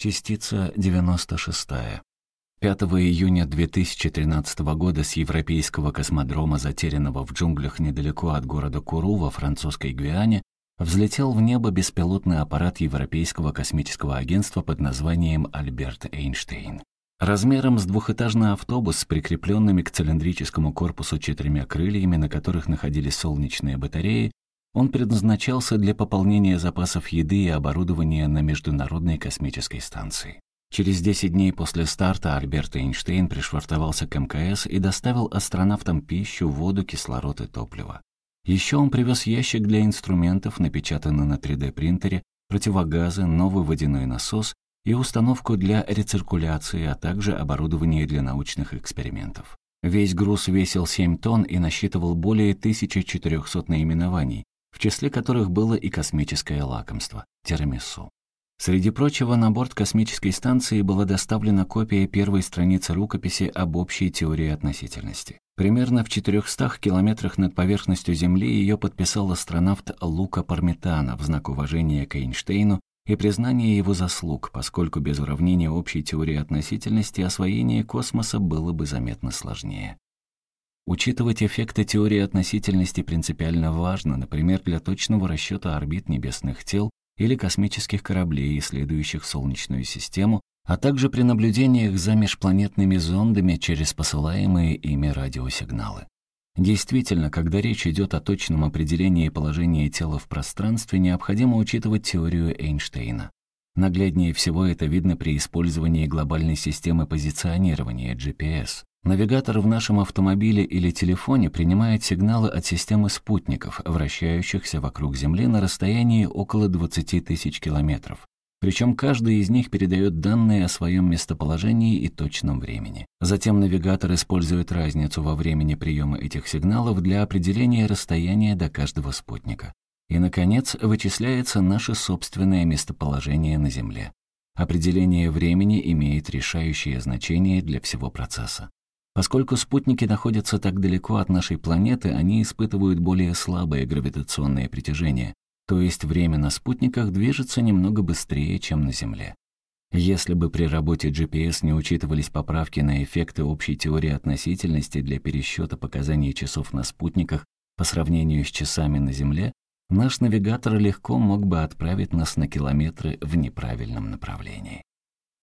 Частица 96. 5 июня 2013 года с европейского космодрома, затерянного в джунглях недалеко от города Куру во французской Гвиане, взлетел в небо беспилотный аппарат Европейского космического агентства под названием «Альберт Эйнштейн». Размером с двухэтажный автобус с прикрепленными к цилиндрическому корпусу четырьмя крыльями, на которых находились солнечные батареи, он предназначался для пополнения запасов еды и оборудования на Международной космической станции. Через 10 дней после старта Альберт Эйнштейн пришвартовался к МКС и доставил астронавтам пищу, воду, кислород и топливо. Еще он привез ящик для инструментов, напечатанный на 3D-принтере, противогазы, новый водяной насос и установку для рециркуляции, а также оборудование для научных экспериментов. Весь груз весил 7 тонн и насчитывал более 1400 наименований, в числе которых было и космическое лакомство – тирамису. Среди прочего, на борт космической станции была доставлена копия первой страницы рукописи об общей теории относительности. Примерно в 400 километрах над поверхностью Земли ее подписал астронавт Лука Парметана в знак уважения к Эйнштейну и признания его заслуг, поскольку без уравнения общей теории относительности освоение космоса было бы заметно сложнее. Учитывать эффекты теории относительности принципиально важно, например, для точного расчета орбит небесных тел или космических кораблей, исследующих Солнечную систему, а также при наблюдениях за межпланетными зондами через посылаемые ими радиосигналы. Действительно, когда речь идет о точном определении положения тела в пространстве, необходимо учитывать теорию Эйнштейна. Нагляднее всего это видно при использовании глобальной системы позиционирования GPS. Навигатор в нашем автомобиле или телефоне принимает сигналы от системы спутников, вращающихся вокруг Земли на расстоянии около 20 тысяч километров. Причем каждый из них передает данные о своем местоположении и точном времени. Затем навигатор использует разницу во времени приема этих сигналов для определения расстояния до каждого спутника. И, наконец, вычисляется наше собственное местоположение на Земле. Определение времени имеет решающее значение для всего процесса. Поскольку спутники находятся так далеко от нашей планеты, они испытывают более слабое гравитационное притяжение, то есть время на спутниках движется немного быстрее, чем на Земле. Если бы при работе GPS не учитывались поправки на эффекты общей теории относительности для пересчета показаний часов на спутниках по сравнению с часами на Земле, наш навигатор легко мог бы отправить нас на километры в неправильном направлении.